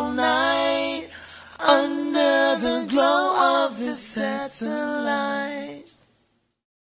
all night under the glow of the satellite.